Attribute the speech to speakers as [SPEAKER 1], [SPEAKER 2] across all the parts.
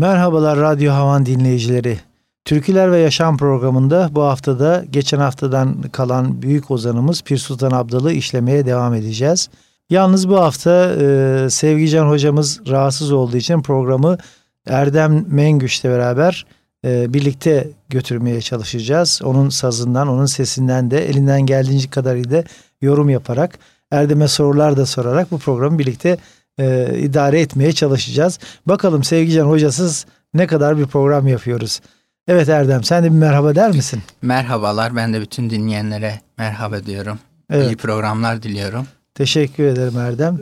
[SPEAKER 1] Merhabalar Radyo Havan dinleyicileri. Türküler ve Yaşam programında bu haftada geçen haftadan kalan büyük ozanımız Pir Sultan Abdal'ı işlemeye devam edeceğiz. Yalnız bu hafta e, Sevgican hocamız rahatsız olduğu için programı Erdem Mengüş'le beraber e, birlikte götürmeye çalışacağız. Onun sazından, onun sesinden de elinden geldiğince kadarıyla yorum yaparak, Erdem'e sorular da sorarak bu programı birlikte e, idare etmeye çalışacağız. Bakalım Sevgican hocasız ne kadar bir program yapıyoruz. Evet Erdem sen de bir merhaba der misin?
[SPEAKER 2] Merhabalar ben de bütün dinleyenlere merhaba diyorum. Evet. İyi programlar diliyorum.
[SPEAKER 1] Teşekkür ederim Erdem.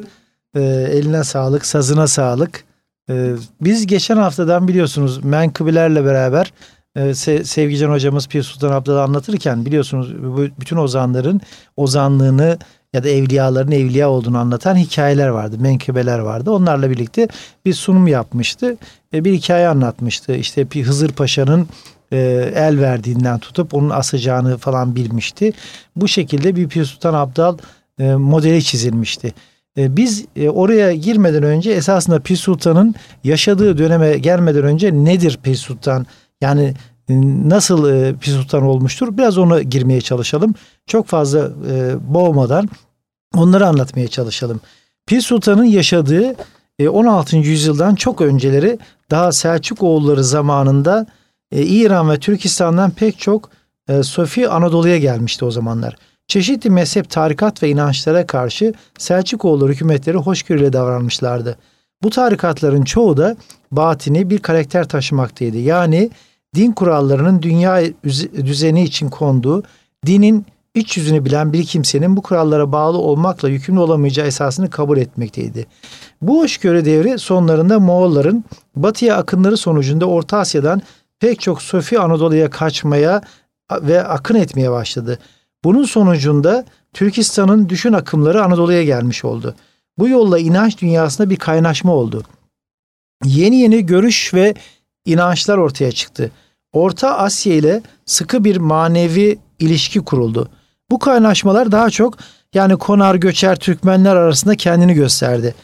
[SPEAKER 1] Ee, eline sağlık, sazına sağlık. Ee, biz geçen haftadan biliyorsunuz menkıbelerle beraber e, Sevgican hocamız Pir Sultan Abdal'ı anlatırken biliyorsunuz bütün ozanların ozanlığını ya da evliyaların evliya olduğunu anlatan hikayeler vardı, menkıbeler vardı. Onlarla birlikte bir sunum yapmıştı. E, bir hikaye anlatmıştı. İşte bir Hızır Paşa'nın e, el verdiğinden tutup onun asacağını falan bilmişti. Bu şekilde bir Pir Sultan Abdal e, modeli çizilmişti. E, biz oraya girmeden önce esasında Pir Sultan'ın yaşadığı döneme gelmeden önce nedir Pir Sultan? Yani nasıl e, Pir Sultan olmuştur? Biraz ona girmeye çalışalım. Çok fazla boğmadan onları anlatmaya çalışalım. Pir Sultan'ın yaşadığı 16. yüzyıldan çok önceleri daha Selçuk oğulları zamanında İran ve Türkistan'dan pek çok Sofi Anadolu'ya gelmişti o zamanlar. Çeşitli mezhep, tarikat ve inançlara karşı Selçukoğlu hükümetleri hoşgörüyle davranmışlardı. Bu tarikatların çoğu da batini bir karakter taşımaktaydı. Yani din kurallarının dünya düzeni için konduğu, dinin iç yüzünü bilen bir kimsenin bu kurallara bağlı olmakla yükümlü olamayacağı esasını kabul etmekteydi. Bu hoşgörü devri sonlarında Moğolların batıya akınları sonucunda Orta Asya'dan pek çok Sofi Anadolu'ya kaçmaya ve akın etmeye başladı. Bunun sonucunda Türkistan'ın düşün akımları Anadolu'ya gelmiş oldu. Bu yolla inanç dünyasında bir kaynaşma oldu. Yeni yeni görüş ve inançlar ortaya çıktı. Orta Asya ile sıkı bir manevi ilişki kuruldu. Bu kaynaşmalar daha çok yani konar göçer Türkmenler arasında kendini gösterdi.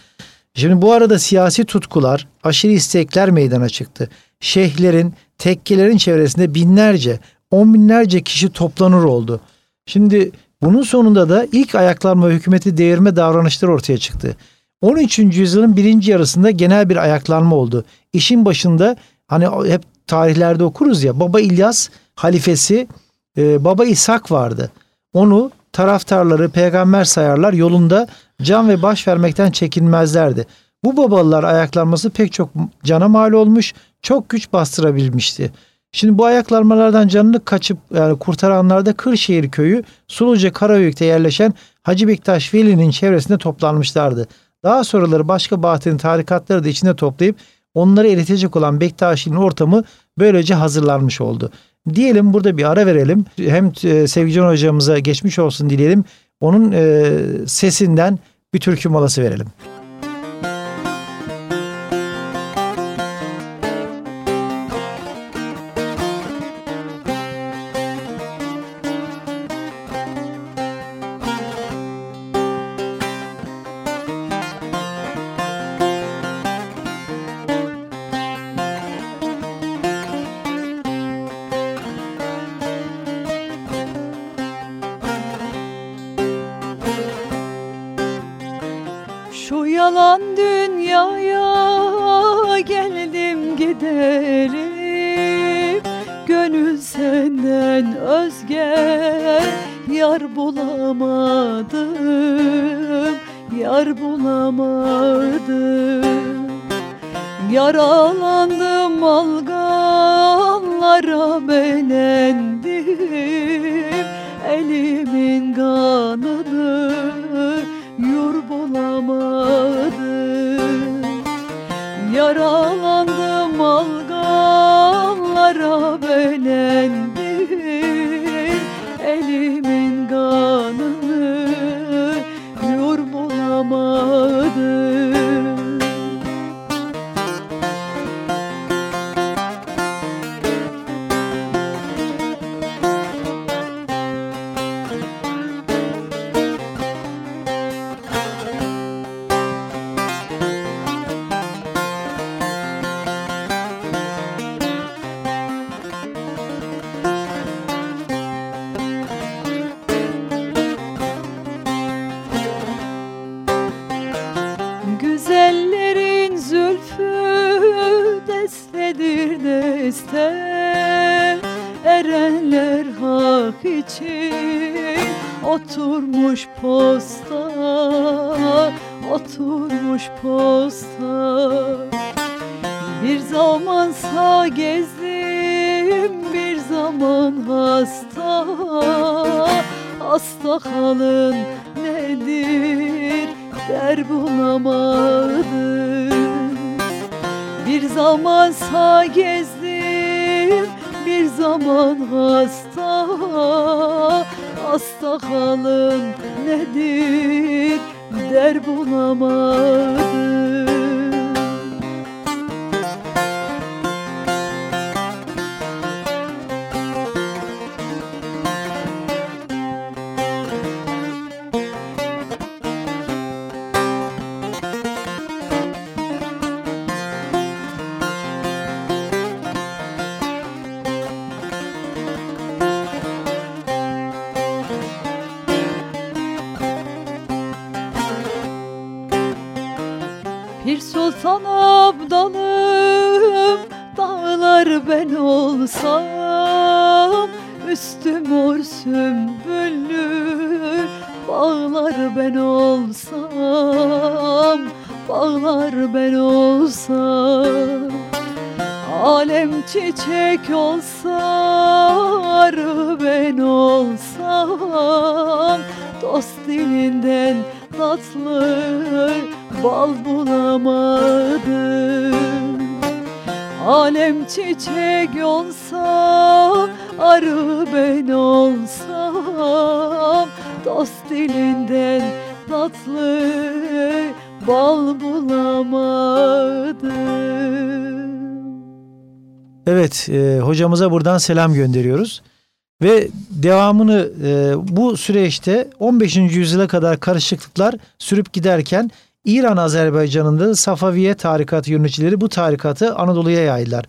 [SPEAKER 1] Şimdi bu arada siyasi tutkular, aşırı istekler meydana çıktı. Şeyhlerin, tekkelerin çevresinde binlerce, on binlerce kişi toplanır oldu.'' Şimdi bunun sonunda da ilk ayaklanma hükümeti devirme davranışları ortaya çıktı. 13. yüzyılın birinci yarısında genel bir ayaklanma oldu. İşin başında hani hep tarihlerde okuruz ya Baba İlyas halifesi e, Baba İshak vardı. Onu taraftarları peygamber sayarlar yolunda can ve baş vermekten çekinmezlerdi. Bu babalılar ayaklanması pek çok cana mal olmuş, çok güç bastırabilmişti. Şimdi bu ayaklanmalardan canını kaçıp yani kurtaranlar da Kırşehir köyü Suluca Karahöyük'te yerleşen Hacı Bektaş Veli'nin çevresinde toplanmışlardı. Daha sonraları başka batın tarikatları da içinde toplayıp onları eritecek olan Bektaşi'nin ortamı böylece hazırlanmış oldu. Diyelim burada bir ara verelim. Hem e, Sevgican hocamıza geçmiş olsun dileyelim. Onun e, sesinden bir türkü molası verelim.
[SPEAKER 3] Bulamadım Alem çiçek olsa arı ben olsam Dost dilinden tatlı bal bulamadım
[SPEAKER 1] Evet, e, hocamıza buradan selam gönderiyoruz. Ve devamını e, bu süreçte 15. yüzyıla kadar karışıklıklar sürüp giderken İran Azerbaycan'ında Safaviye tarikatı yöneticileri bu tarikatı Anadolu'ya yaydılar.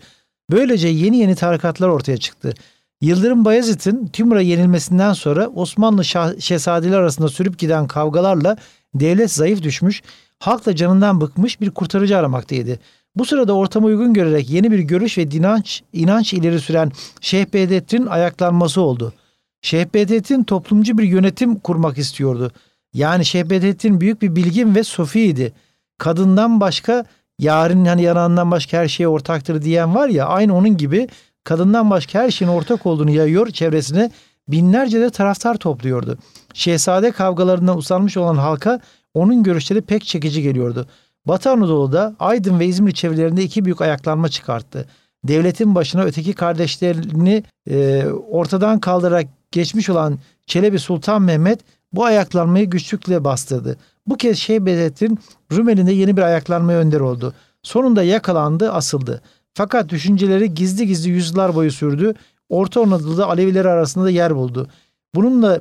[SPEAKER 1] Böylece yeni yeni tarikatlar ortaya çıktı. Yıldırım Bayezid'in Timur'a yenilmesinden sonra Osmanlı şah- şehzadeler arasında sürüp giden kavgalarla devlet zayıf düşmüş, halk da canından bıkmış bir kurtarıcı aramaktaydı. Bu sırada ortama uygun görerek yeni bir görüş ve inanç, inanç ileri süren Şeyh Bedrettin'in ayaklanması oldu. Şeyh Bedrettin toplumcu bir yönetim kurmak istiyordu. Yani Şeyh büyük bir bilgin ve sofiydi. Kadından başka yarın hani yanağından başka her şeye ortaktır diyen var ya aynı onun gibi kadından başka her şeyin ortak olduğunu yayıyor çevresine binlerce de taraftar topluyordu. Şehzade kavgalarından usanmış olan halka onun görüşleri pek çekici geliyordu. Batı Anadolu'da Aydın ve İzmir çevrelerinde iki büyük ayaklanma çıkarttı. Devletin başına öteki kardeşlerini e, ortadan kaldırarak geçmiş olan Çelebi Sultan Mehmet bu ayaklanmayı güçlükle bastırdı. Bu kez Şeyh Bedrettin Rumeli'nde yeni bir ayaklanmaya önder oldu. Sonunda yakalandı, asıldı. Fakat düşünceleri gizli gizli yüzyıllar boyu sürdü. Orta Anadolu'da Aleviler arasında da yer buldu. Bununla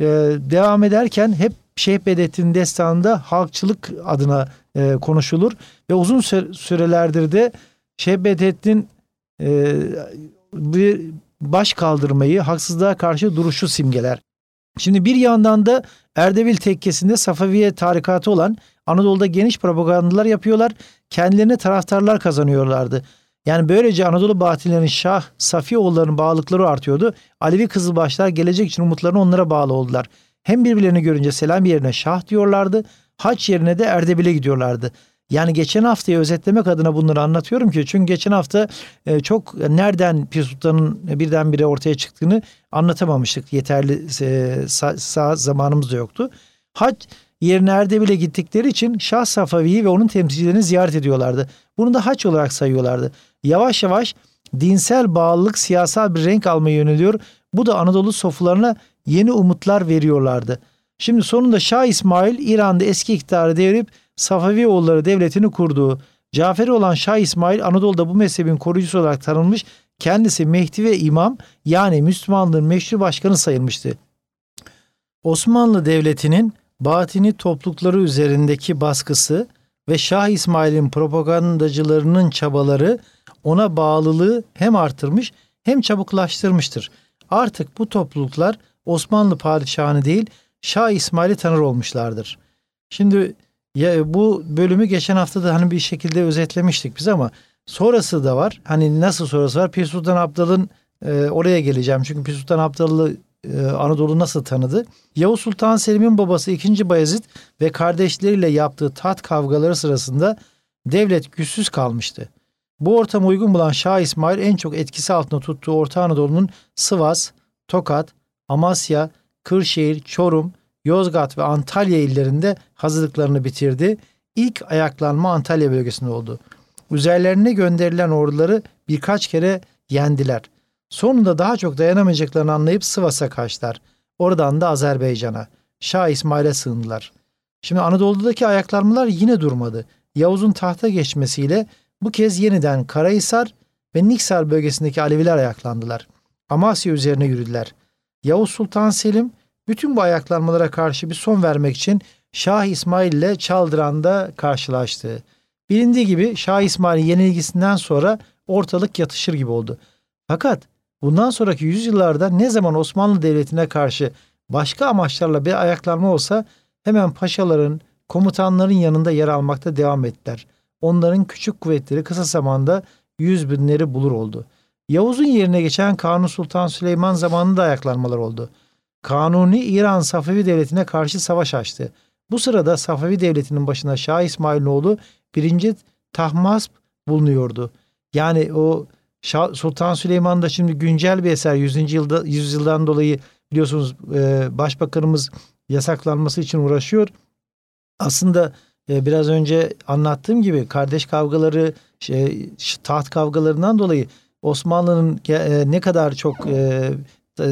[SPEAKER 1] e, devam ederken hep Şeyh Bedrettin destanında halkçılık adına e, konuşulur ve uzun süre- sürelerdir de Şeyh Bedrettin e, bir baş kaldırmayı, haksızlığa karşı duruşu simgeler. Şimdi bir yandan da Erdebil tekkesinde Safaviye tarikatı olan Anadolu'da geniş propagandalar yapıyorlar. Kendilerine taraftarlar kazanıyorlardı. Yani böylece Anadolu Batılilerin Şah, Safioğullarının bağlılıkları artıyordu. Alevi Kızılbaşlar gelecek için umutlarını onlara bağlı oldular. Hem birbirlerini görünce selam yerine Şah diyorlardı. Haç yerine de Erdebil'e gidiyorlardı. Yani geçen haftayı özetlemek adına bunları anlatıyorum ki çünkü geçen hafta e, çok nereden Pir Sultan'ın birdenbire ortaya çıktığını anlatamamıştık. Yeterli e, sa- sa- zamanımız da yoktu. Hac yerine Erdebil'e gittikleri için Şah Safavi'yi ve onun temsilcilerini ziyaret ediyorlardı. Bunu da haç olarak sayıyorlardı. Yavaş yavaş dinsel bağlılık siyasal bir renk almaya yöneliyor. Bu da Anadolu sofularına yeni umutlar veriyorlardı. Şimdi sonunda Şah İsmail İran'da eski iktidarı devrip Safavi oğulları devletini kurduğu Caferi olan Şah İsmail Anadolu'da bu mezhebin koruyucusu olarak tanınmış. Kendisi Mehdi ve İmam yani Müslümanlığın meşru başkanı sayılmıştı. Osmanlı Devleti'nin batini toplulukları üzerindeki baskısı ve Şah İsmail'in propagandacılarının çabaları ona bağlılığı hem artırmış hem çabuklaştırmıştır. Artık bu topluluklar Osmanlı padişahını değil Şah İsmail'i tanır olmuşlardır. Şimdi ya bu bölümü geçen hafta da hani bir şekilde özetlemiştik biz ama Sonrası da var. Hani nasıl sonrası var? Pir Sultan Abdal'ın e, oraya geleceğim. Çünkü Pir Sultan Abdal'ı e, Anadolu nasıl tanıdı? Yavuz Sultan Selim'in babası 2. Bayezid ve kardeşleriyle yaptığı taht kavgaları sırasında devlet güçsüz kalmıştı. Bu ortama uygun bulan Şah İsmail en çok etkisi altında tuttuğu Orta Anadolu'nun Sivas, Tokat, Amasya, Kırşehir, Çorum, Yozgat ve Antalya illerinde hazırlıklarını bitirdi. İlk ayaklanma Antalya bölgesinde oldu. Üzerlerine gönderilen orduları birkaç kere yendiler. Sonunda daha çok dayanamayacaklarını anlayıp Sivas'a kaçtılar. Oradan da Azerbaycan'a. Şah İsmail'e sığındılar. Şimdi Anadolu'daki ayaklanmalar yine durmadı. Yavuz'un tahta geçmesiyle bu kez yeniden Karahisar ve Niksar bölgesindeki Aleviler ayaklandılar. Amasya üzerine yürüdüler. Yavuz Sultan Selim bütün bu ayaklanmalara karşı bir son vermek için Şah İsmail ile Çaldıran'da karşılaştı. Bilindiği gibi Şah İsmail'in yenilgisinden sonra ortalık yatışır gibi oldu. Fakat bundan sonraki yüzyıllarda ne zaman Osmanlı Devleti'ne karşı başka amaçlarla bir ayaklanma olsa hemen paşaların, komutanların yanında yer almakta devam ettiler. Onların küçük kuvvetleri kısa zamanda yüz binleri bulur oldu. Yavuz'un yerine geçen Kanuni Sultan Süleyman zamanında ayaklanmalar oldu. Kanuni İran Safevi Devleti'ne karşı savaş açtı. Bu sırada Safevi Devleti'nin başında Şah İsmail'in oğlu 1. Tahmasp bulunuyordu. Yani o Sultan Süleyman da şimdi güncel bir eser 100. yılda 100 yıldan dolayı biliyorsunuz e, başbakanımız yasaklanması için uğraşıyor. Aslında e, biraz önce anlattığım gibi kardeş kavgaları, şey, taht kavgalarından dolayı Osmanlı'nın e, ne kadar çok e,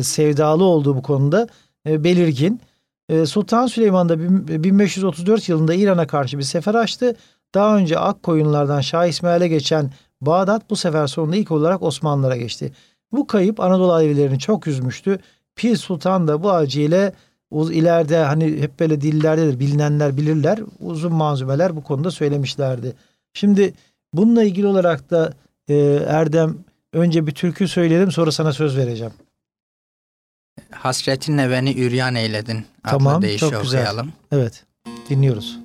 [SPEAKER 1] sevdalı olduğu bu konuda e, belirgin. E, Sultan Süleyman da 1534 yılında İran'a karşı bir sefer açtı. Daha önce Akkoyunlardan Şah İsmail'e geçen Bağdat bu sefer sonunda ilk olarak Osmanlılara geçti. Bu kayıp Anadolu Alevilerini çok üzmüştü. Pir Sultan da bu acıyla ileride hani hep böyle dillerdedir bilinenler bilirler uzun manzumeler bu konuda söylemişlerdi. Şimdi bununla ilgili olarak da e, Erdem önce bir türkü söyleyelim sonra sana söz vereceğim.
[SPEAKER 2] Hasretinle beni üryan eyledin.
[SPEAKER 1] Tamam çok güzel. Okuyalım. Evet dinliyoruz.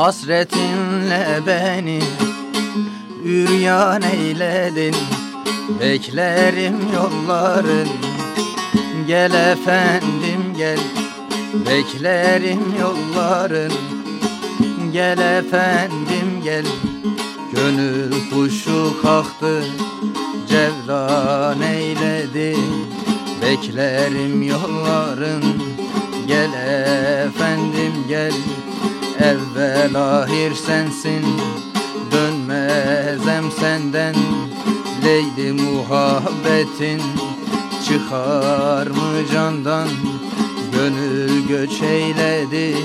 [SPEAKER 2] Hasretinle beni üryan eyledin. Beklerim yolların. Gel efendim gel. Beklerim yolların. Gel efendim gel. Gönül kuşu kalktı Cevlan eyledi. Beklerim yolların. Gel efendim gel Evvel ahir sensin Dönmezem senden. Leyli muhabbetin Çıkar mı candan? Gönül göç eyledi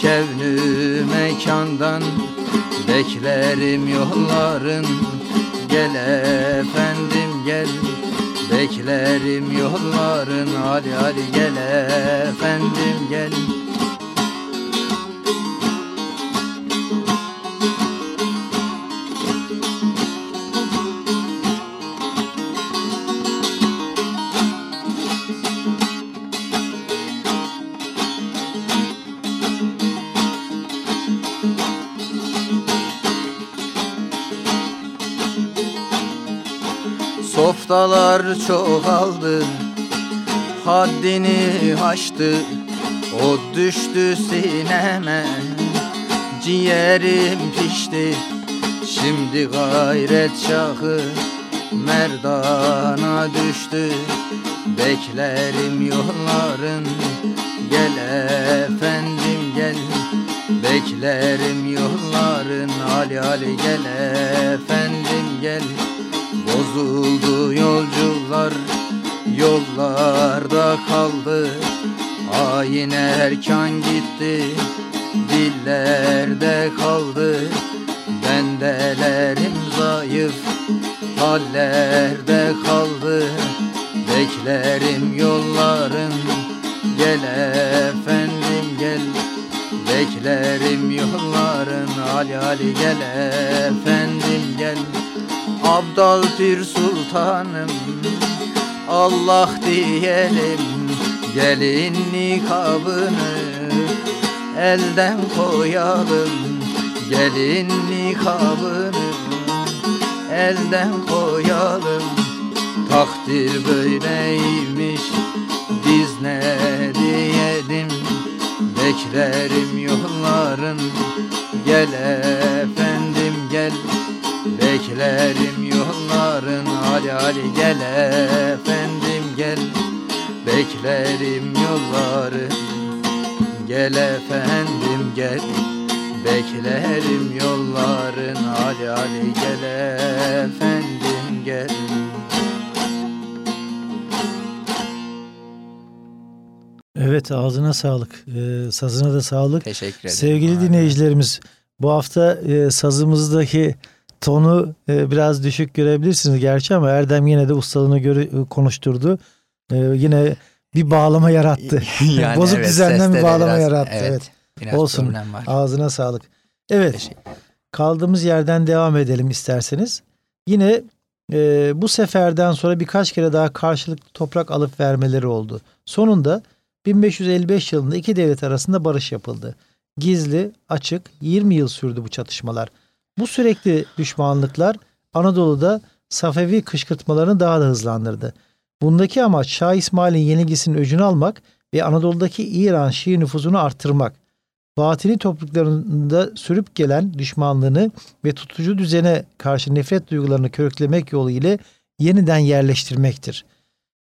[SPEAKER 2] Kevnü mekandan. Beklerim yolların Gel efendim gel. Beklerim yolların Ali Ali gel efendim gel Softalar çoğaldı Haddini aştı. O düştü sineme Ciğerim pişti. Şimdi gayret çağı Merdana düştü. Beklerim yolların Gel efendim gel. Beklerim yolların Ali Ali gel efendim gel Bozuldu yolcular yollarda kaldı. Ayin erkan gitti dillerde kaldı. Bendelerim zayıf hallerde kaldı. Beklerim yolların Gel efendim gel. Beklerim yolların Ali Ali gel efendim gel Abdal Pir Sultanım Allah diyelim Gelin nikabını elden koyalım Gelin nikabını elden koyalım. Takdir böyleymiş biz ne diyelim? Beklerim yolların gel efendim gel Beklerim yolların Ali Ali gel efendim gel Beklerim yolların gel efendim gel Beklerim yolların Ali Ali gel efendim gel
[SPEAKER 1] Evet ağzına sağlık. Ee, sazına da sağlık.
[SPEAKER 2] Teşekkür ederim.
[SPEAKER 1] Sevgili
[SPEAKER 2] abi.
[SPEAKER 1] dinleyicilerimiz bu hafta e, sazımızdaki tonu e, biraz düşük görebilirsiniz gerçi ama Erdem yine de ustalığını göre, e, konuşturdu. E, yine bir bağlama yarattı.
[SPEAKER 2] Yani
[SPEAKER 1] Bozuk
[SPEAKER 2] evet,
[SPEAKER 1] düzenden bir bağlama
[SPEAKER 2] biraz-
[SPEAKER 1] yarattı. Evet.
[SPEAKER 2] Biraz
[SPEAKER 1] Olsun.
[SPEAKER 2] var.
[SPEAKER 1] Ağzına sağlık. Evet. Kaldığımız yerden devam edelim isterseniz. Yine e, bu seferden sonra birkaç kere daha karşılıklı toprak alıp vermeleri oldu. Sonunda 1555 yılında iki devlet arasında barış yapıldı. Gizli, açık, 20 yıl sürdü bu çatışmalar. Bu sürekli düşmanlıklar Anadolu'da Safevi kışkırtmalarını daha da hızlandırdı. Bundaki amaç Şah İsmail'in yenilgisinin öcünü almak ve Anadolu'daki İran Şii nüfuzunu arttırmak. Batini topraklarında sürüp gelen düşmanlığını ve tutucu düzene karşı nefret duygularını körüklemek yolu ile yeniden yerleştirmektir.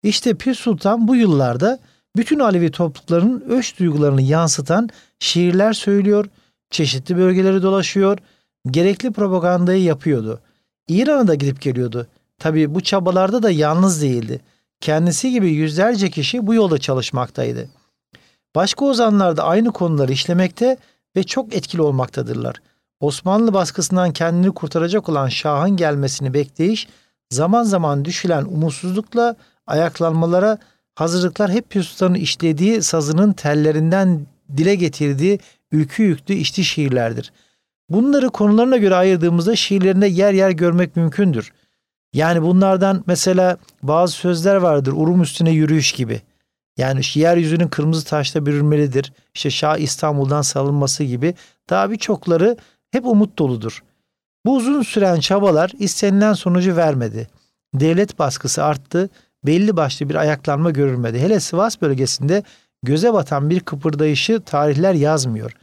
[SPEAKER 1] İşte Pir Sultan bu yıllarda bütün Alevi topluluklarının öç duygularını yansıtan şiirler söylüyor, çeşitli bölgeleri dolaşıyor, gerekli propagandayı yapıyordu. İran'a da gidip geliyordu. Tabi bu çabalarda da yalnız değildi. Kendisi gibi yüzlerce kişi bu yolda çalışmaktaydı. Başka ozanlar da aynı konuları işlemekte ve çok etkili olmaktadırlar. Osmanlı baskısından kendini kurtaracak olan Şah'ın gelmesini bekleyiş, zaman zaman düşülen umutsuzlukla ayaklanmalara hazırlıklar hep Sultan'ın işlediği sazının tellerinden dile getirdiği ülkü yüklü içti şiirlerdir. Bunları konularına göre ayırdığımızda şiirlerinde yer yer görmek mümkündür. Yani bunlardan mesela bazı sözler vardır. Urum üstüne yürüyüş gibi. Yani yeryüzünün kırmızı taşla bürünmelidir. İşte Şah İstanbul'dan salınması gibi daha birçokları hep umut doludur. Bu uzun süren çabalar istenilen sonucu vermedi. Devlet baskısı arttı, belli başlı bir ayaklanma görülmedi. Hele Sivas bölgesinde göze batan bir kıpırdayışı tarihler yazmıyor.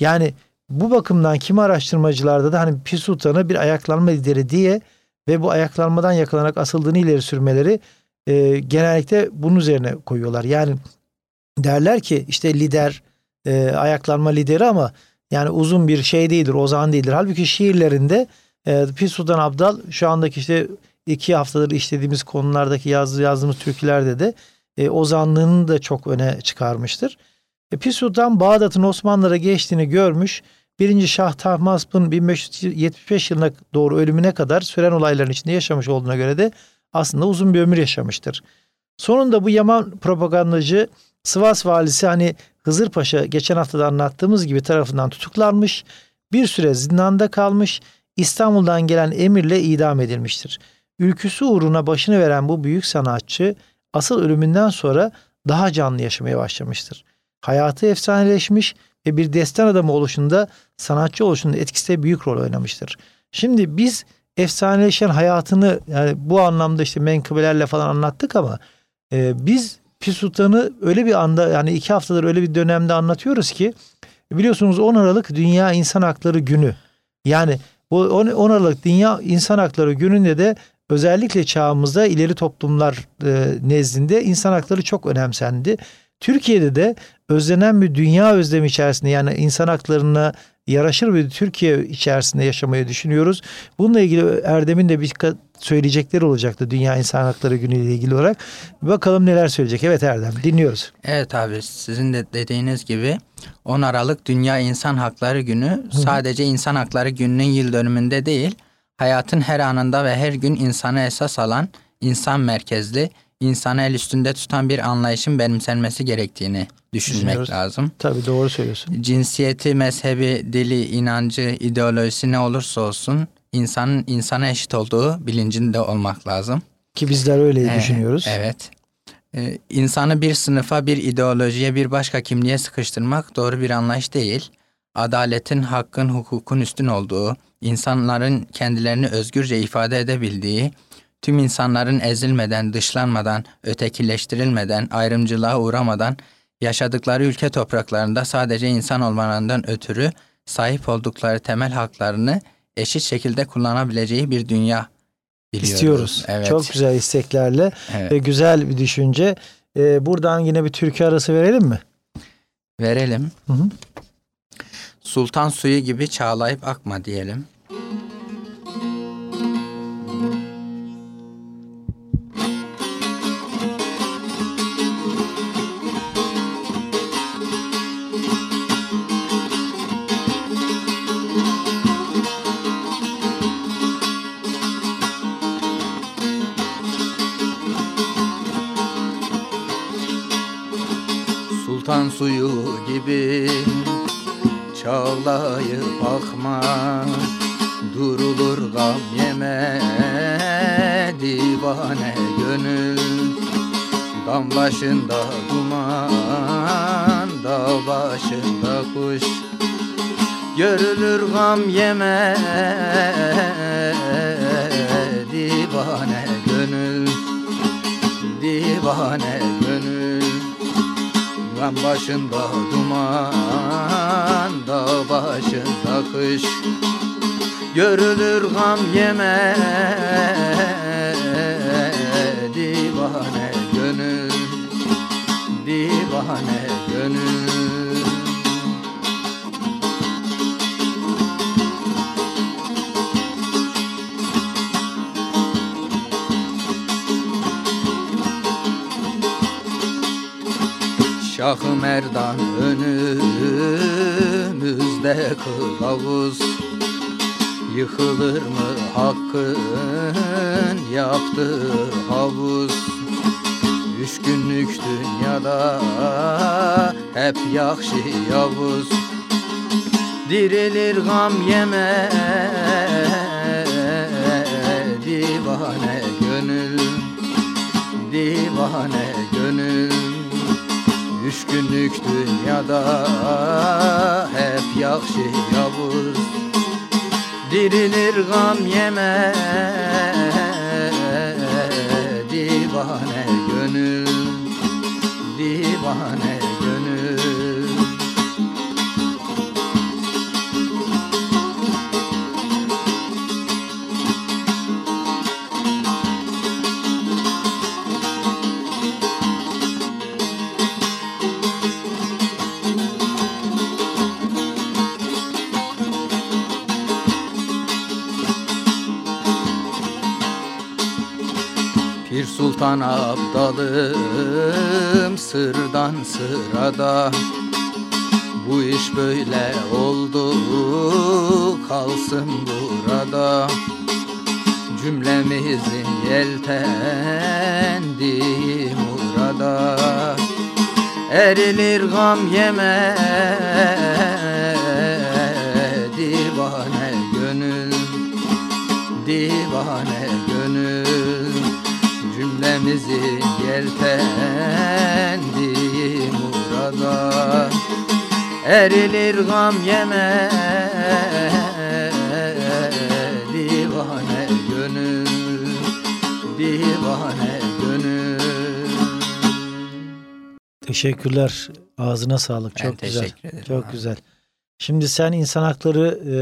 [SPEAKER 1] Yani bu bakımdan kimi araştırmacılarda da hani Pir Sultan'ı bir ayaklanma lideri diye ve bu ayaklanmadan yakalanarak asıldığını ileri sürmeleri e, genellikle bunun üzerine koyuyorlar. Yani derler ki işte lider e, ayaklanma lideri ama yani uzun bir şey değildir, ozan değildir. Halbuki şiirlerinde e, Pir Sultan Abdal şu andaki işte iki haftadır işlediğimiz konulardaki yazdığı, yazdığımız türkülerde de e, ozanlığını da çok öne çıkarmıştır. E, Pir Sultan Bağdat'ın Osmanlılara geçtiğini görmüş. Birinci Şah Tahmasp'ın 1575 yılına doğru ölümüne kadar süren olayların içinde yaşamış olduğuna göre de aslında uzun bir ömür yaşamıştır. Sonunda bu Yaman propagandacı Sivas valisi hani Hızır Paşa geçen hafta da anlattığımız gibi tarafından tutuklanmış. Bir süre zindanda kalmış. İstanbul'dan gelen emirle idam edilmiştir. Ülküsü uğruna başını veren bu büyük sanatçı asıl ölümünden sonra daha canlı yaşamaya başlamıştır. Hayatı efsaneleşmiş ve bir destan adamı oluşunda sanatçı oluşunda etkisi de büyük rol oynamıştır. Şimdi biz efsaneleşen hayatını yani bu anlamda işte menkıbelerle falan anlattık ama e, biz Pir Sultan'ı öyle bir anda yani iki haftadır öyle bir dönemde anlatıyoruz ki biliyorsunuz 10 Aralık Dünya İnsan Hakları Günü. Yani bu 10 Aralık Dünya İnsan Hakları Günü'nde de özellikle çağımızda ileri toplumlar e, nezdinde insan hakları çok önemsendi. Türkiye'de de özlenen bir dünya özlemi içerisinde yani insan haklarına yaraşır bir Türkiye içerisinde yaşamayı düşünüyoruz. Bununla ilgili Erdem'in de birkaç söyleyecekleri olacaktı Dünya İnsan Hakları Günü ile ilgili olarak. Bakalım neler söyleyecek. Evet Erdem dinliyoruz.
[SPEAKER 2] Evet abi sizin de dediğiniz gibi 10 Aralık Dünya İnsan Hakları Günü sadece İnsan Hakları Günü'nün yıl dönümünde değil hayatın her anında ve her gün insanı esas alan insan merkezli insanı el üstünde tutan bir anlayışın benimsenmesi gerektiğini düşünmek
[SPEAKER 1] Düşünüyoruz.
[SPEAKER 2] lazım.
[SPEAKER 1] Tabii doğru söylüyorsun.
[SPEAKER 2] Cinsiyeti, mezhebi, dili, inancı, ideolojisi ne olursa olsun insanın insana eşit olduğu bilincinde olmak lazım.
[SPEAKER 1] Ki bizler öyle
[SPEAKER 2] Ee,
[SPEAKER 1] düşünüyoruz.
[SPEAKER 2] Evet. Ee, insanı bir sınıfa, bir ideolojiye, bir başka kimliğe sıkıştırmak doğru bir anlayış değil. Adaletin, hakkın, hukukun üstün olduğu, insanların kendilerini özgürce ifade edebildiği, tüm insanların ezilmeden, dışlanmadan, ötekileştirilmeden, ayrımcılığa uğramadan yaşadıkları ülke topraklarında sadece insan olmalarından ötürü sahip oldukları temel haklarını eşit şekilde kullanabileceği bir dünya biliyoruz.
[SPEAKER 1] İstiyoruz.
[SPEAKER 2] Evet.
[SPEAKER 1] Çok güzel isteklerle
[SPEAKER 2] Evet.
[SPEAKER 1] ve güzel bir düşünce. Ee, buradan yine bir türkü arası verelim mi?
[SPEAKER 2] Verelim.
[SPEAKER 1] Hı hı.
[SPEAKER 2] Sultan suyu gibi çağlayıp akma diyelim. Sultan suyu gibi çağlayıp akma Durulur gam yeme divane gönül. Dam başında duman, dağ başında kuş. Görülür gam yeme divane gönül. Divane gönül Gam başında duman, dağ başında kış. Görülür gam yeme divane gönül Divane gönül Şah Merdan önümüzde kılavuz. Yıkılır mı hakkın yaptığı havuz? Üç günlük dünyada hep yakşı yavuz. Dirilir gam yeme divane gönül. Divane gönül Üç günlük dünyada hep yakşı yavuz. Dirilir gam yeme divane gönül. Divane Pir Sultan Abdalım sırdan sırada. Bu iş böyle oldu kalsın burada. Cümlemizin yeltendiği murada. Erilir gam yeme divane gönül divane gönül Cümlemizi yeltendiği murada Erilir gam yeme divane gönül divane gönül
[SPEAKER 1] Teşekkürler. Ağzına sağlık.
[SPEAKER 2] Ben
[SPEAKER 1] Çok güzel.
[SPEAKER 2] teşekkür ederim
[SPEAKER 1] Çok
[SPEAKER 2] abi.
[SPEAKER 1] güzel. Şimdi sen insan hakları e,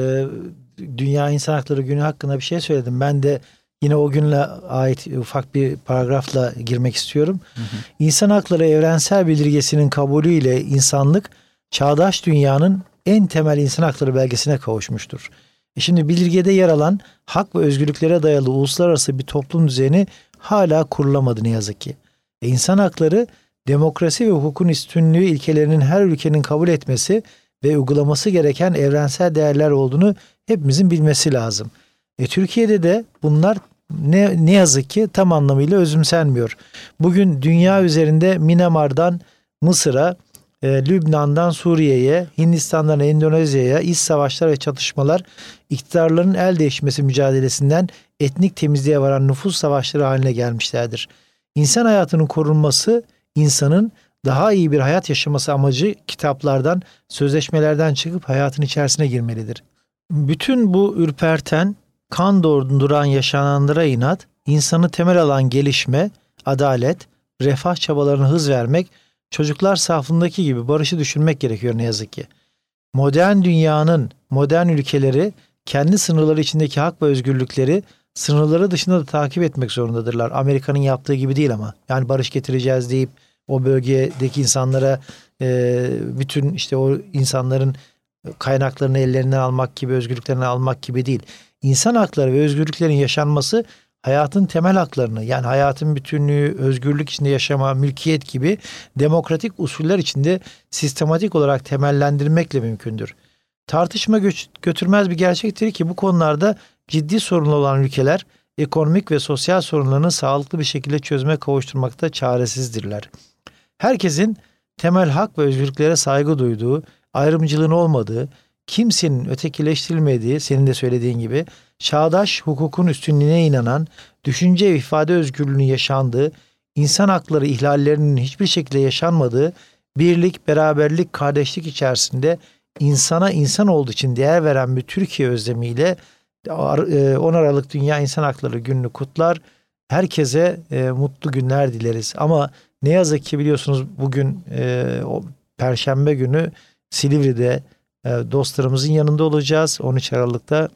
[SPEAKER 1] Dünya İnsan Hakları Günü hakkında bir şey söyledin. Ben de yine o günle ait ufak bir paragrafla girmek istiyorum. İnsan hakları evrensel bildirgesinin kabulüyle insanlık çağdaş dünyanın en temel insan hakları belgesine kavuşmuştur. E şimdi bildirgede yer alan hak ve özgürlüklere dayalı uluslararası bir toplum düzeni hala kurulamadı ne yazık ki. E insan hakları demokrasi ve hukukun üstünlüğü ilkelerinin her ülkenin kabul etmesi ve uygulaması gereken evrensel değerler olduğunu hepimizin bilmesi lazım. E, Türkiye'de de bunlar ne, ne yazık ki tam anlamıyla özümsenmiyor. Bugün dünya üzerinde Myanmar'dan Mısır'a, e, Lübnan'dan Suriye'ye, Hindistan'dan Endonezya'ya iç savaşlar ve çatışmalar iktidarların el değişmesi mücadelesinden etnik temizliğe varan nüfus savaşları haline gelmişlerdir. İnsan hayatının korunması insanın daha iyi bir hayat yaşaması amacı kitaplardan, sözleşmelerden çıkıp hayatın içerisine girmelidir. Bütün bu ürperten, kan donduran yaşananlara inat, insanı temel alan gelişme, adalet, refah çabalarına hız vermek, çocuklar safındaki gibi barışı düşünmek gerekiyor ne yazık ki. Modern dünyanın, modern ülkeleri kendi sınırları içindeki hak ve özgürlükleri sınırları dışında da takip etmek zorundadırlar. Amerika'nın yaptığı gibi değil ama. Yani barış getireceğiz deyip o bölgedeki insanlara e, bütün işte o insanların kaynaklarını ellerinden almak gibi, özgürlüklerini almak gibi değil. İnsan hakları ve özgürlüklerin yaşanması hayatın temel haklarını yani hayatın bütünlüğü, özgürlük içinde yaşama, mülkiyet gibi demokratik usuller içinde sistematik olarak temellendirmekle mümkündür. Tartışma götürmez bir gerçektir ki bu konularda ciddi sorunlu olan ülkeler ekonomik ve sosyal sorunlarını sağlıklı bir şekilde çözüme kavuşturmakta çaresizdirler. Herkesin temel hak ve özgürlüklere saygı duyduğu, ayrımcılığın olmadığı, kimsenin ötekileştirilmediği, senin de söylediğin gibi, çağdaş hukukun üstünlüğüne inanan, düşünce ve ifade özgürlüğünün yaşandığı, insan hakları ihlallerinin hiçbir şekilde yaşanmadığı, birlik, beraberlik, kardeşlik içerisinde insana insan olduğu için değer veren bir Türkiye özlemiyle 10 e, Aralık Dünya İnsan Hakları Günü'nü kutlar. Herkese e, mutlu günler dileriz. Ama ne yazık ki biliyorsunuz bugün e, o Perşembe günü Silivri'de dostlarımızın yanında olacağız 13 Aralık'ta.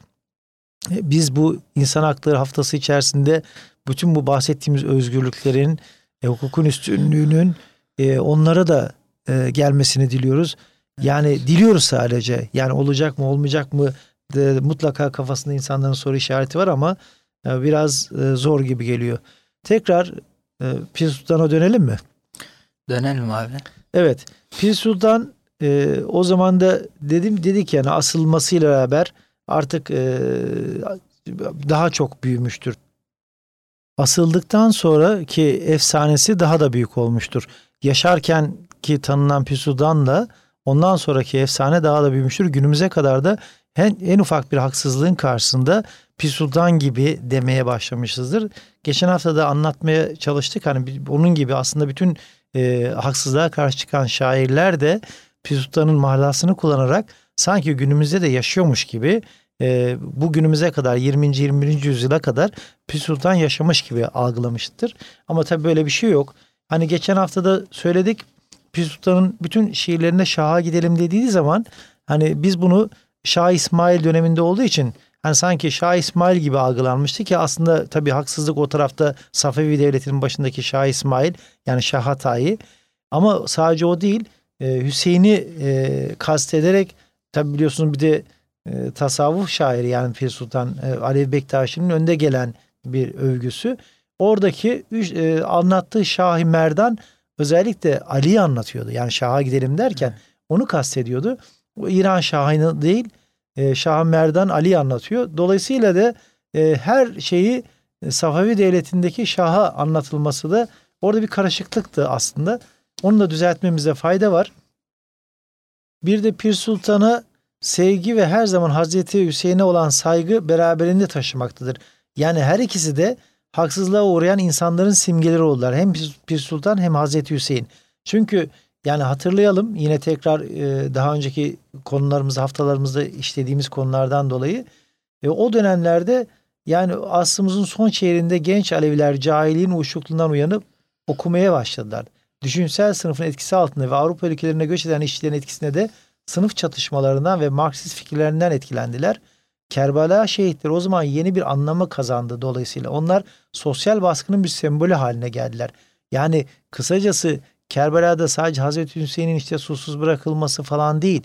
[SPEAKER 1] E, biz bu insan hakları haftası içerisinde bütün bu bahsettiğimiz özgürlüklerin, e, hukukun üstünlüğünün e, onlara da e, gelmesini diliyoruz. Yani diliyoruz sadece. Yani olacak mı olmayacak mı de, mutlaka kafasında insanların soru işareti var ama e, biraz e, zor gibi geliyor. Tekrar e, Pir Sultan'a dönelim mi?
[SPEAKER 2] Dönelim abi.
[SPEAKER 1] Evet. Pir Sultan e, o zaman da dedim dedik yani asılmasıyla beraber artık e, daha çok büyümüştür. Asıldıktan sonra ki efsanesi daha da büyük olmuştur. Yaşarken ki tanınan Pir Sultan'la ondan sonraki efsane daha da büyümüştür. Günümüze kadar da en, en ufak bir haksızlığın karşısında Pir Sultan gibi demeye başlamışızdır. Geçen hafta da anlatmaya çalıştık. Hani onun gibi aslında bütün e, haksızlığa karşı çıkan şairler de Pir Sultan'ın mahlasını kullanarak sanki günümüzde de yaşıyormuş gibi e, bu günümüze kadar 20. 21. yüzyıla kadar Pir yaşamış gibi algılamıştır. Ama tabii böyle bir şey yok. Hani geçen hafta da söyledik Pir Sultan'ın bütün şiirlerine Şah'a gidelim dediği zaman hani biz bunu Şah İsmail döneminde olduğu için hani sanki Şah İsmail gibi algılanmıştı ki aslında tabii haksızlık o tarafta Safevi Devleti'nin başındaki Şah İsmail yani Şah Hatayi ama sadece o değil e, Hüseyin'i e, kastederek tabii biliyorsunuz bir de e, tasavvuf şairi yani Pir Sultan e, Alevi Bektaşi'nin önde gelen bir övgüsü. Oradaki e, anlattığı Şah-ı Merdan özellikle Ali'yi anlatıyordu. Yani Şah'a gidelim derken onu kastediyordu. İran Şahı'nı değil e, Şah Merdan Ali anlatıyor. Dolayısıyla da e, her şeyi e, Safavi Devleti'ndeki Şah'a anlatılması da orada bir karışıklıktı aslında. Onu da düzeltmemizde fayda var. Bir de Pir Sultan'a sevgi ve her zaman Hazreti Hüseyin'e olan saygı beraberinde taşımaktadır. Yani her ikisi de haksızlığa uğrayan insanların simgeleri oldular. Hem Pir Sultan hem Hazreti Hüseyin. Çünkü yani hatırlayalım yine tekrar e, daha önceki konularımız haftalarımızda işlediğimiz konulardan dolayı e, o dönemlerde yani aslımızın son çeyreğinde genç Aleviler cahiliğin uçukluğundan uyanıp okumaya başladılar. Düşünsel sınıfın etkisi altında ve Avrupa ülkelerine göç eden işçilerin etkisine de sınıf çatışmalarından ve Marksist fikirlerinden etkilendiler. Kerbela şehitleri o zaman yeni bir anlamı kazandı dolayısıyla. Onlar sosyal baskının bir sembolü haline geldiler. Yani kısacası Kerbela'da sadece Hazreti Hüseyin'in işte susuz bırakılması falan değil.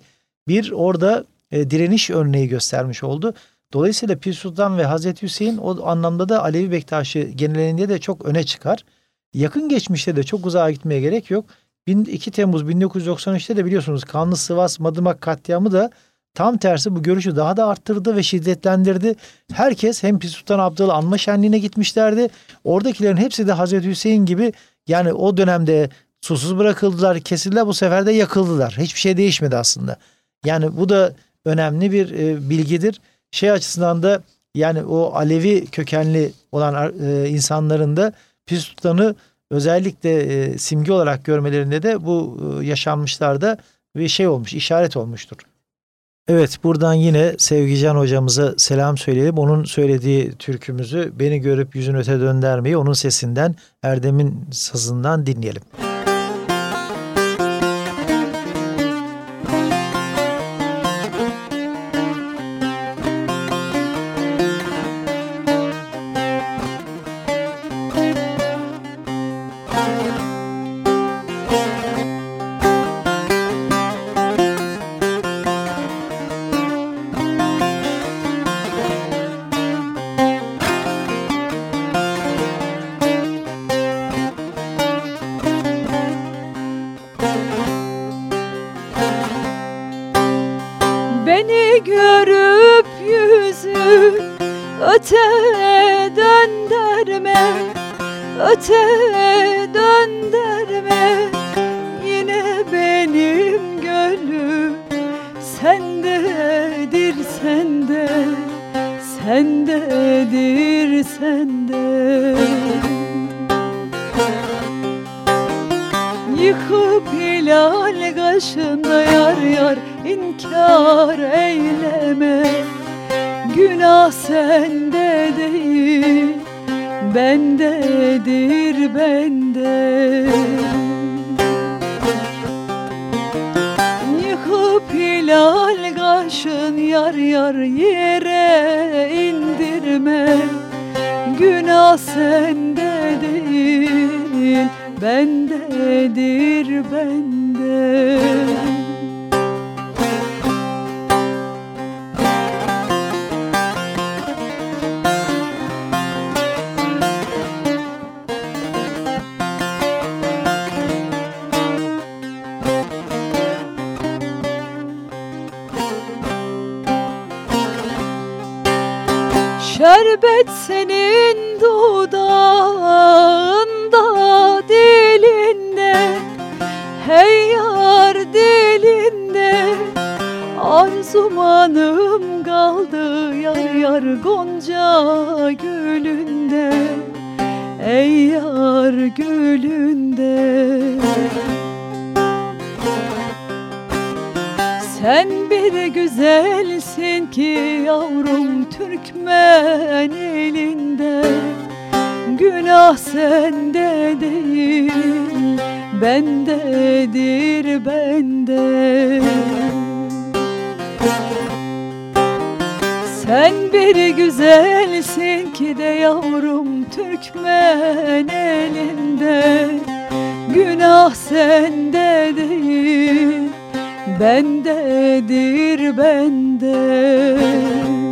[SPEAKER 1] Bir orada e, direniş örneği göstermiş oldu. Dolayısıyla Pir Sultan ve Hazreti Hüseyin o anlamda da Alevi Bektaşi genelinde de çok öne çıkar. Yakın geçmişte de çok uzağa gitmeye gerek yok. 2 Temmuz 1993'te de biliyorsunuz Kanlı Sivas Madımak katliamı da Tam tersi bu görüşü daha da arttırdı ve şiddetlendirdi. Herkes hem Pir Sultan Abdal'ı anma şenliğine gitmişlerdi. Oradakilerin hepsi de Hazreti Hüseyin gibi yani o dönemde susuz bırakıldılar, kesildiler bu sefer de yakıldılar. Hiçbir şey değişmedi aslında. Yani bu da önemli bir e, bilgidir. Şey açısından da yani o Alevi kökenli olan e, insanların da Pir Sultan'ı özellikle e, simge olarak görmelerinde de bu e, yaşanmışlarda bir şey olmuş, işaret olmuştur. Evet buradan yine Sevgican hocamıza selam söyleyelim. Onun söylediği türkümüzü beni görüp yüzün öte döndermeyi onun sesinden Erdem'in sazından dinleyelim.
[SPEAKER 3] öte Sen bir güzelsin ki yavrum Türkmen elinde. Günah sende değil bendedir bende. Sen bir güzelsin ki de yavrum Türkmen elinde. Günah sende değil bendedir bende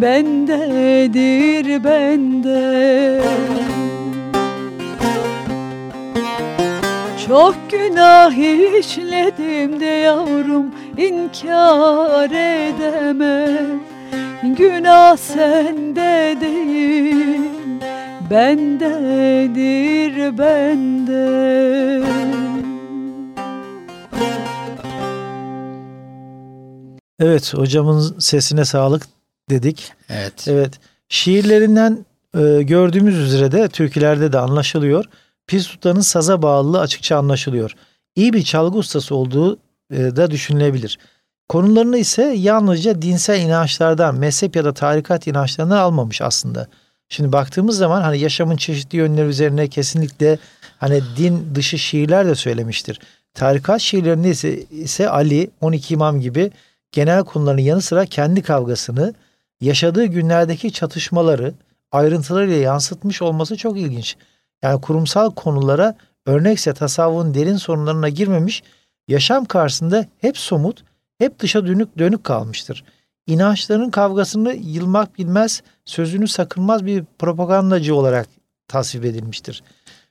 [SPEAKER 3] bendedir bende. Çok günah işledim de yavrum inkar edemem. Günah sende değil bendedir bende.
[SPEAKER 1] Evet hocamın sesine sağlık dedik.
[SPEAKER 2] Evet.
[SPEAKER 1] Evet şiirlerinden e, gördüğümüz üzere de türkülerde de anlaşılıyor. Pir Sultan'ın saza bağlılığı açıkça anlaşılıyor. İyi bir çalgı ustası olduğu e, da düşünülebilir. Konularını ise yalnızca dinsel inançlardan, mezhep ya da tarikat inançlarından almamış aslında. Şimdi baktığımız zaman hani yaşamın çeşitli yönleri üzerine kesinlikle hani din dışı şiirler de söylemiştir. Tarikat şiirlerinde ise, ise Ali, 12 imam gibi genel konuların yanı sıra kendi kavgasını, yaşadığı günlerdeki çatışmaları ayrıntılarıyla yansıtmış olması çok ilginç. Yani kurumsal konulara örnekse tasavvufun derin sorunlarına girmemiş, yaşam karşısında hep somut, hep dışa dönük dönük kalmıştır. İnançların kavgasını yılmak bilmez, sözünü sakınmaz bir propagandacı olarak tasvip edilmiştir.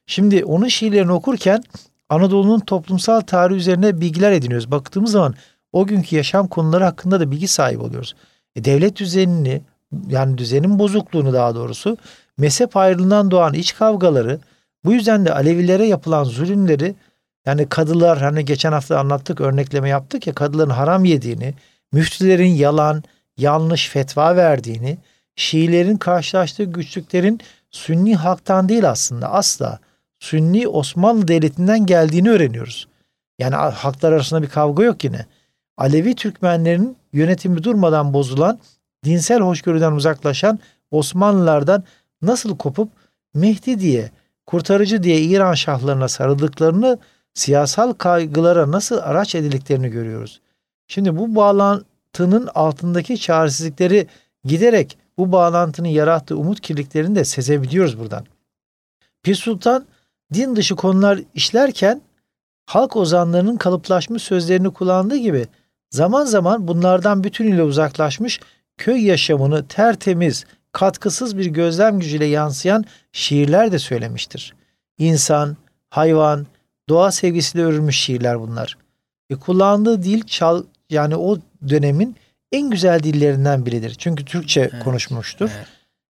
[SPEAKER 1] Şimdi onun şiirlerini okurken Anadolu'nun toplumsal tarihi üzerine bilgiler ediniyoruz. Baktığımız zaman o günkü yaşam konuları hakkında da bilgi sahibi oluyoruz. E, devlet düzenini yani düzenin bozukluğunu daha doğrusu mezhep ayrılığından doğan iç kavgaları bu yüzden de Alevilere yapılan zulümleri yani kadılar hani geçen hafta anlattık örnekleme yaptık ya kadıların haram yediğini, müftülerin yalan, yanlış fetva verdiğini, Şiilerin karşılaştığı güçlüklerin Sünni halktan değil aslında asla Sünni Osmanlı Devleti'nden geldiğini öğreniyoruz. Yani halklar arasında bir kavga yok yine. Alevi Türkmenlerin yönetimi durmadan bozulan, dinsel hoşgörüden uzaklaşan Osmanlılardan nasıl kopup Mehdi diye, kurtarıcı diye İran şahlarına sarıldıklarını, siyasal kaygılara nasıl araç edildiklerini görüyoruz. Şimdi bu bağlantının altındaki çaresizlikleri giderek bu bağlantının yarattığı umut kirliklerini de sezebiliyoruz buradan. Pir Sultan din dışı konular işlerken halk ozanlarının kalıplaşmış sözlerini kullandığı gibi zaman zaman bunlardan bütünüyle uzaklaşmış köy yaşamını tertemiz, katkısız bir gözlem gücüyle yansıyan şiirler de söylemiştir. İnsan, hayvan, doğa sevgisiyle örülmüş şiirler bunlar. E, kullandığı dil çal, yani o dönemin en güzel dillerinden biridir. Çünkü Türkçe evet, konuşmuştur. Evet.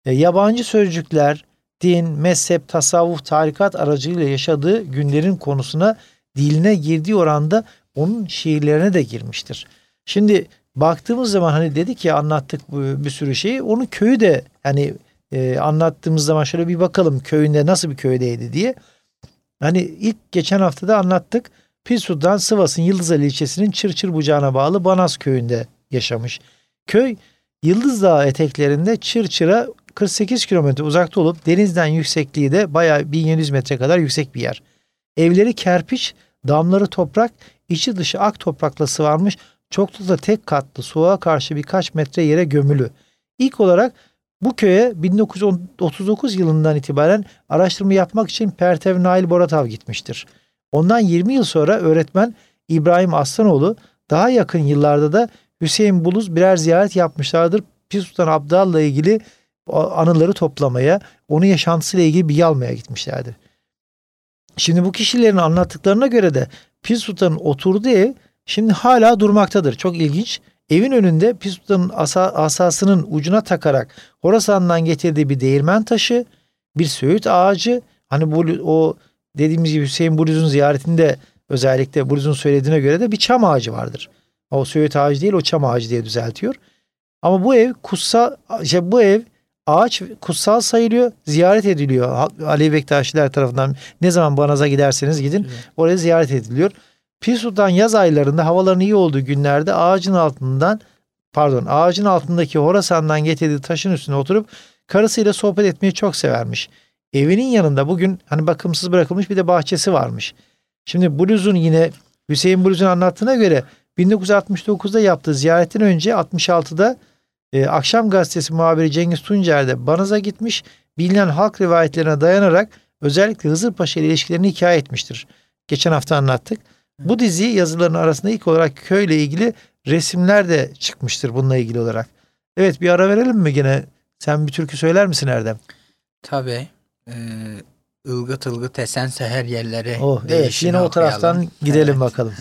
[SPEAKER 1] E, yabancı sözcükler, din, mezhep, tasavvuf, tarikat aracılığıyla yaşadığı günlerin konusuna diline girdiği oranda onun şiirlerine de girmiştir. Şimdi baktığımız zaman hani dedik ya anlattık bir sürü şeyi. Onun köyü de hani e, anlattığımız zaman şöyle bir bakalım köyünde nasıl bir köydeydi diye. Hani ilk geçen haftada anlattık. Pir Sultan Sivas'ın Yıldızeli ilçesinin Çırçır Bucağı'na bağlı Banas köyünde yaşamış. Köy Yıldız Dağı eteklerinde Çırçır'a 48 kilometre uzakta olup denizden yüksekliği de bayağı 1700 metre kadar yüksek bir yer. Evleri kerpiç, damları toprak, içi dışı ak toprakla sıvarmış, çoklukla tek katlı, soğuğa karşı birkaç metre yere gömülü. İlk olarak bu köye 1939 yılından itibaren araştırma yapmak için Pertev Nail Boratav gitmiştir. Ondan 20 yıl sonra öğretmen İbrahim Aslanoğlu daha yakın yıllarda da Hüseyin Buluz birer ziyaret yapmışlardır. Pir Sultan Abdal'la ilgili anıları toplamaya, onun yaşantısıyla ilgili bilgi almaya gitmişlerdir. Şimdi bu kişilerin anlattıklarına göre de Pir Sultan'ın oturduğu ev şimdi hala durmaktadır. Çok ilginç. Evin önünde Pir Sultan'ın asa, asasının ucuna takarak Horasan'dan getirdiği bir değirmen taşı, bir söğüt ağacı, hani bu o dediğimiz gibi Hüseyin Buluz'un ziyaretinde özellikle Buluz'un söylediğine göre de bir çam ağacı vardır. O söğüt ağacı değil o çam ağacı diye düzeltiyor. Ama bu ev kutsal, şey, bu ev ağaç kutsal sayılıyor, ziyaret ediliyor. Ali Bektaşiler tarafından ne zaman Banaz'a giderseniz gidin evet. oraya ziyaret ediliyor. Pir Sultan yaz aylarında havaların iyi olduğu günlerde ağacın altından pardon ağacın altındaki Horasan'dan getirdiği taşın üstüne oturup karısıyla sohbet etmeyi çok severmiş. Evinin yanında bugün hani bakımsız bırakılmış bir de bahçesi varmış. Şimdi Bluz'un yine Hüseyin Bluz'un anlattığına göre 1969'da yaptığı ziyaretten önce 66'da e, Akşam Gazetesi muhabiri Cengiz Tuncer de Banaz'a gitmiş. Bilinen halk rivayetlerine dayanarak özellikle Hızır Paşa ile ilişkilerini hikaye etmiştir. Geçen hafta anlattık. Bu dizi yazıların arasında ilk olarak köyle ilgili resimler de çıkmıştır bununla ilgili olarak. Evet bir ara verelim mi gene? Sen bir türkü söyler misin Erdem?
[SPEAKER 2] Tabii. Ee, ılgıt ılgıt esen seher yerleri
[SPEAKER 1] Oh, evet yine o
[SPEAKER 2] okuyalım.
[SPEAKER 1] taraftan gidelim
[SPEAKER 2] Evet.
[SPEAKER 1] bakalım.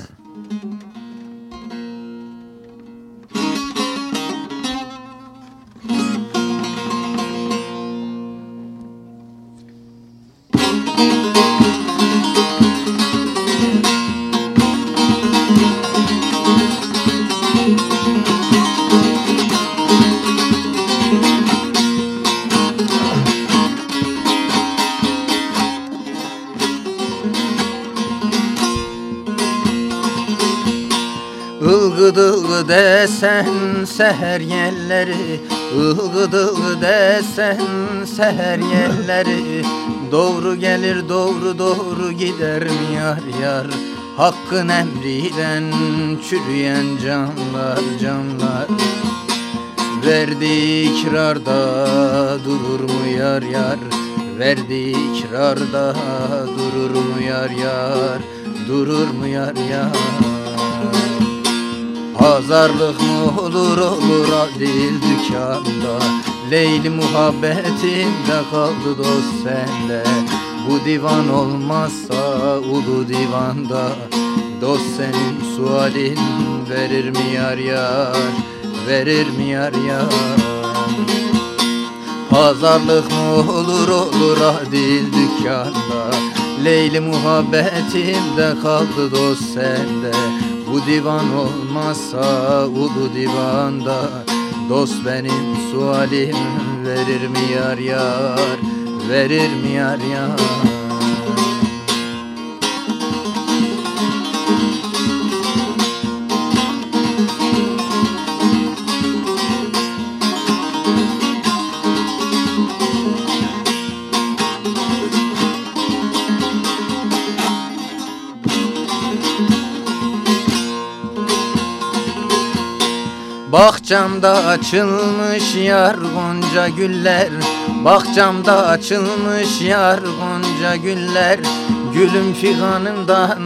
[SPEAKER 2] Ilgıd ılgıd esen seher yerleri Ilgıd ılgıd esen seher yerleri Doğru gelir doğru doğru gider mi yar yar? Hakkın emriyle çürüyen canlar canlar. Verdiği ikrarda durur mu yar yar? Verdiği ikrarda durur mu yar yar? Durur mu yar yar Pazarlık mı olur olur adil dükkanda. Leyli muhabbetimde kaldı dost sende. Bu divan olmazsa ulu divanda. Dost senin sualin verir mi yar yar? Verir mi yar yar? Pazarlık mı olur olur adil dükkanda. Leyli muhabbetimde kaldı dost sende Bu divan olmazsa ulu divanda Dost benim sualim. Verir mi yar yar Verir mi yar yar Bahçamda açılmış yar gonca güller. Bahçamda açılmış yar gonca güller. Gülüm figanımdan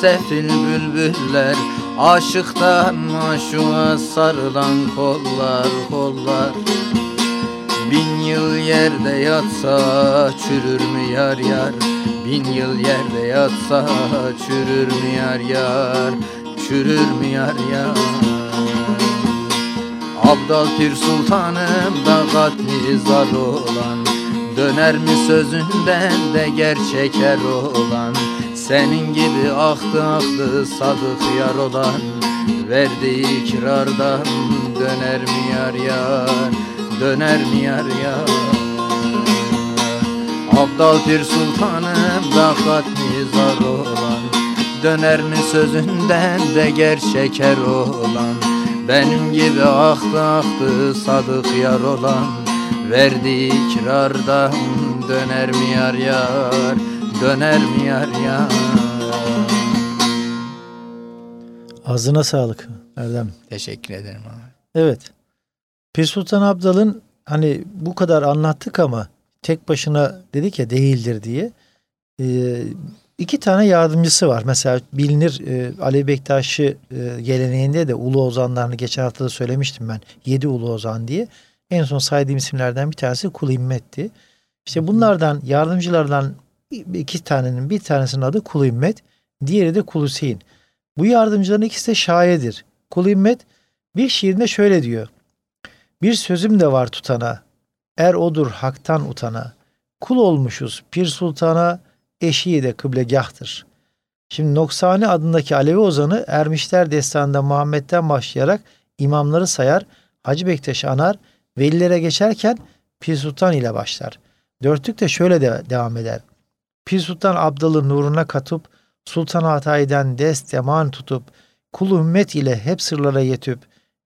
[SPEAKER 2] sefil bülbüller. Aşıktan maşuğa sarılan kollar kollar. Bin yıl yerde yatsa çürür mü yar yar? Bin yıl yerde yatsa çürür mü yar yar? Çürür mü yar yar Abdal Pir Sultanım da katli zar olan. Döner mi sözünden de gerçeker olan. Senin gibi ahtı ahtı sadık yar olan. Verdiği ikrardan döner mi yar yar? Döner mi yar yar? Abdal Pir Sultanım da katli zar olan. Döner mi sözünden de gerçeker olan benim gibi ahtı ahtı sadık yar olan Verdiği ikrardan döner mi yar yar Döner mi yar yar
[SPEAKER 1] Ağzına sağlık Erdem.
[SPEAKER 2] Teşekkür ederim abi.
[SPEAKER 1] Evet. Pir Sultan Abdal'ın hani bu kadar anlattık ama tek başına dedik ya değildir diye. Ee, iki tane yardımcısı var. Mesela bilinir e, Ali Bektaşi e, geleneğinde de Ulu Ozanlarını geçen hafta da söylemiştim ben. Yedi Ulu Ozan diye. En son saydığım isimlerden bir tanesi Kul İmmet'ti. İşte bunlardan yardımcılardan iki tanenin bir tanesinin adı Kul İmmet. Diğeri de Kul Hüseyin. Bu yardımcıların ikisi de şairdir. Kul İmmet bir şiirinde şöyle diyor. Bir sözüm de var tutana. Er odur haktan utana. Kul olmuşuz pir sultana. Eşiği de kıblegahtır. Şimdi Noksani adındaki Alevi ozanı Ermişler Destanı'nda Muhammed'den başlayarak imamları sayar, Hacı Bektaş'ı anar, velilere geçerken Pir Sultan ile başlar. Dörtlük de şöyle de devam eder. Pir Sultan Abdal'ı nuruna katıp, Sultan Hatay'den dest eman tutup, kul ümmet ile hep sırlara yetip,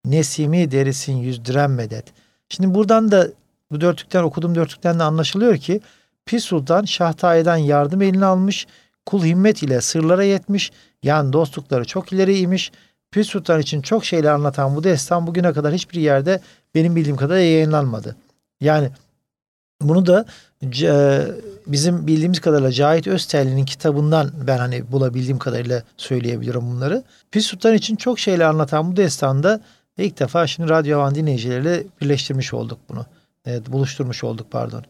[SPEAKER 1] nesimi derisin yüzdüren medet. Şimdi buradan da bu dörtlükten okuduğum dörtlükten de anlaşılıyor ki Pir Sultan Şahtay'dan yardım eline almış, kul himmet ile sırlara yetmiş, yani dostlukları çok ileriymiş. Pir Sultan için çok şeyler anlatan bu destan bugüne kadar hiçbir yerde benim bildiğim kadarıyla yayınlanmadı. Yani bunu da e, bizim bildiğimiz kadarıyla Cahit Öztelli'nin kitabından ben hani bulabildiğim kadarıyla söyleyebilirim bunları. Pir Sultan için çok şeyler anlatan bu destanda ilk defa şimdi Radyo Havan dinleyicileriyle birleştirmiş olduk bunu. Evet, buluşturmuş olduk pardon.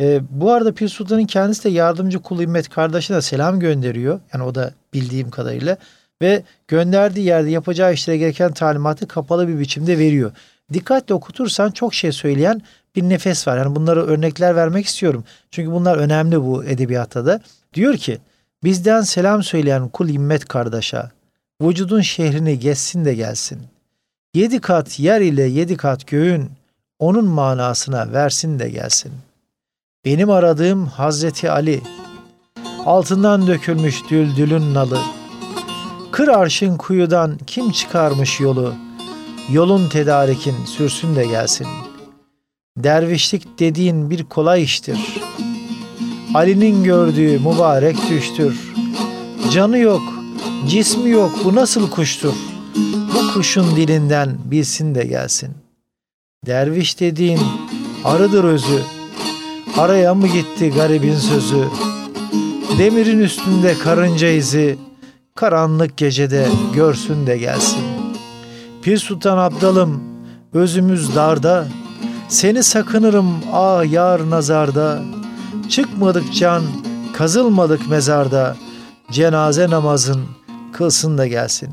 [SPEAKER 1] E, bu arada Pir Sultan'ın kendisi de yardımcı kul İmmet kardeşine selam gönderiyor. Yani o da bildiğim kadarıyla. Ve gönderdiği yerde yapacağı işlere gereken talimatı kapalı bir biçimde veriyor. Dikkatle okutursan çok şey söyleyen bir nefes var. Yani bunları örnekler vermek istiyorum. Çünkü bunlar önemli bu edebiyatta da. Diyor ki bizden selam söyleyen kul immet kardeşa vücudun şehrini geçsin de gelsin. Yedi kat yer ile yedi kat göğün onun manasına versin de gelsin. Benim aradığım Hazreti Ali, altından dökülmüş düldülün nalı, kır arşın kuyudan kim çıkarmış yolu, yolun tedarikin sürsün de gelsin. Dervişlik dediğin bir kolay iştir. Ali'nin gördüğü mübarek düştür. Canı yok, cismi yok bu nasıl kuştur? Bu kuşun dilinden bilsin de gelsin. Derviş dediğin arıdır özü. Araya mı gitti garibin sözü? Demirin üstünde karınca izi, karanlık gecede görsün de gelsin. Pir Sultan Abdalım, özümüz darda, seni sakınırım ah yar nazarda. Çıkmadık can, kazılmadık mezarda, cenaze namazın kılsın da gelsin.